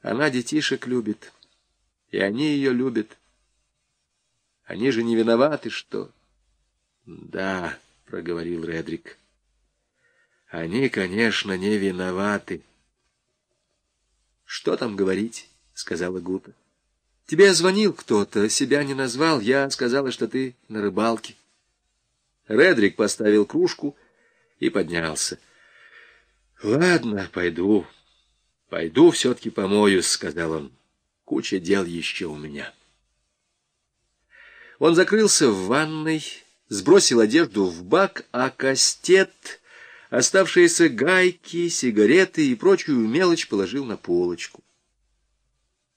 Она детишек любит, и они ее любят. Они же не виноваты, что... Да, проговорил Редрик. Они, конечно, не виноваты. Что там говорить, сказала Гута. Тебе звонил кто-то, себя не назвал. Я сказала, что ты на рыбалке. Редрик поставил кружку и поднялся. Ладно, пойду. Пойду все-таки помоюсь, сказал он. Куча дел еще у меня. Он закрылся в ванной, сбросил одежду в бак, а кастет, оставшиеся гайки, сигареты и прочую мелочь положил на полочку.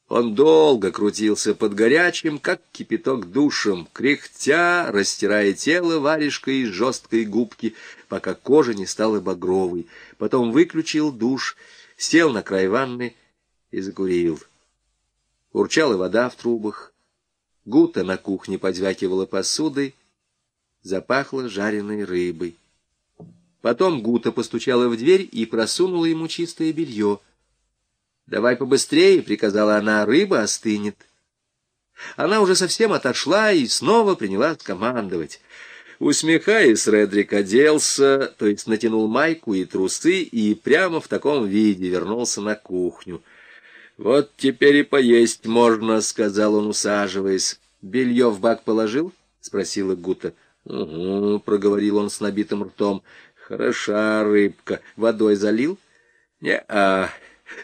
Он долго крутился под горячим, как кипяток душем, кряхтя, растирая тело варежкой из жесткой губки, пока кожа не стала багровой. Потом выключил душ, сел на край ванны и закурил. Урчала вода в трубах. Гута на кухне позвякивала посудой, запахло жареной рыбой. Потом Гута постучала в дверь и просунула ему чистое белье — «Давай побыстрее», — приказала она, — «рыба остынет». Она уже совсем отошла и снова принялась командовать. Усмехаясь, Редрик оделся, то есть натянул майку и трусы, и прямо в таком виде вернулся на кухню. «Вот теперь и поесть можно», — сказал он, усаживаясь. «Белье в бак положил?» — спросила Гута. «Угу», — проговорил он с набитым ртом. «Хороша рыбка. Водой залил?» «Не-а».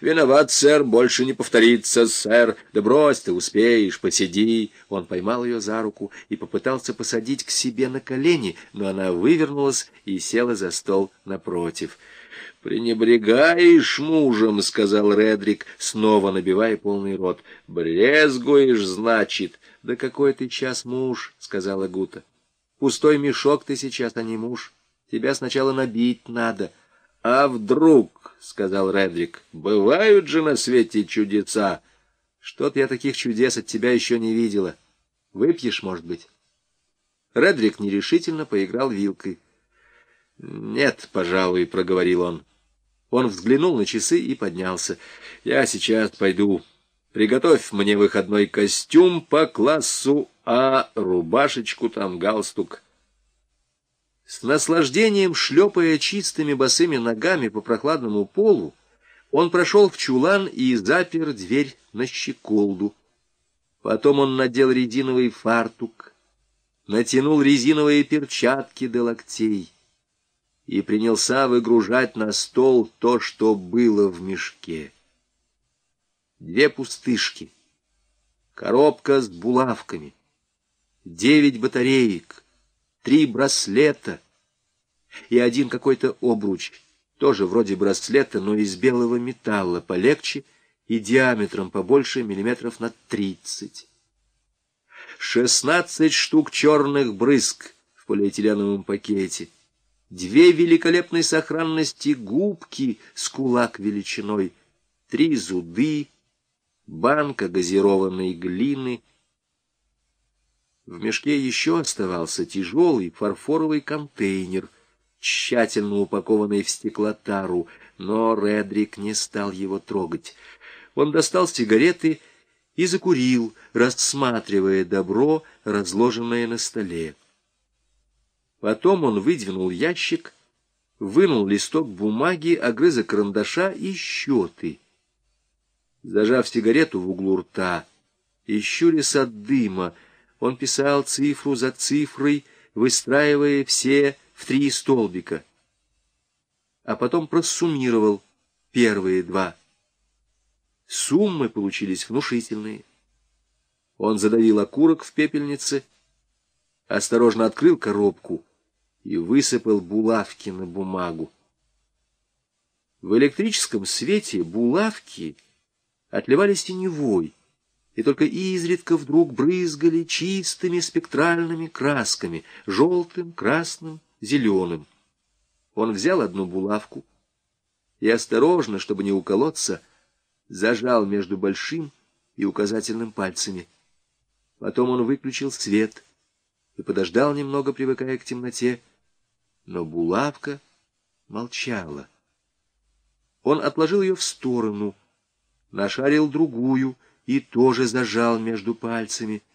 «Виноват, сэр, больше не повторится, сэр. Да брось ты, успеешь, посиди». Он поймал ее за руку и попытался посадить к себе на колени, но она вывернулась и села за стол напротив. «Пренебрегаешь мужем», — сказал Редрик, снова набивая полный рот. «Брезгуешь, значит». «Да какой ты час муж», — сказала Гута. «Пустой мешок ты сейчас, а не муж. Тебя сначала набить надо». «А вдруг?» — сказал Редрик. «Бывают же на свете чудеса. Что-то я таких чудес от тебя еще не видела. Выпьешь, может быть?» Редрик нерешительно поиграл вилкой. «Нет, пожалуй», — проговорил он. Он взглянул на часы и поднялся. «Я сейчас пойду. Приготовь мне выходной костюм по классу А, рубашечку там, галстук». С наслаждением шлепая чистыми босыми ногами по прохладному полу, он прошел в чулан и запер дверь на щеколду. Потом он надел резиновый фартук, натянул резиновые перчатки до локтей и принялся выгружать на стол то, что было в мешке. Две пустышки, коробка с булавками, девять батареек — три браслета и один какой-то обруч, тоже вроде браслета, но из белого металла, полегче и диаметром побольше миллиметров на тридцать. Шестнадцать штук черных брызг в полиэтиленовом пакете, две великолепной сохранности губки с кулак величиной, три зуды, банка газированной глины — в мешке еще оставался тяжелый фарфоровый контейнер, тщательно упакованный в стеклотару, но Редрик не стал его трогать. Он достал сигареты и закурил, рассматривая добро, разложенное на столе. Потом он выдвинул ящик, вынул листок бумаги, огрызок карандаша и счеты. Зажав сигарету в углу рта и щурясь от дыма, он писал цифру за цифрой, выстраивая все в три столбика. А потом просуммировал первые два. Суммы получились внушительные. Он задавил окурок в пепельнице, осторожно открыл коробку и высыпал булавки на бумагу. В электрическом свете булавки отливали синевой, и только изредка вдруг брызгали чистыми спектральными красками, желтым, красным, зеленым. Он взял одну булавку и осторожно, чтобы не уколоться, зажал между большим и указательным пальцами. Потом он выключил свет и подождал немного, привыкая к темноте, но булавка молчала. Он отложил ее в сторону — нашарил другую и тоже зажал между пальцами —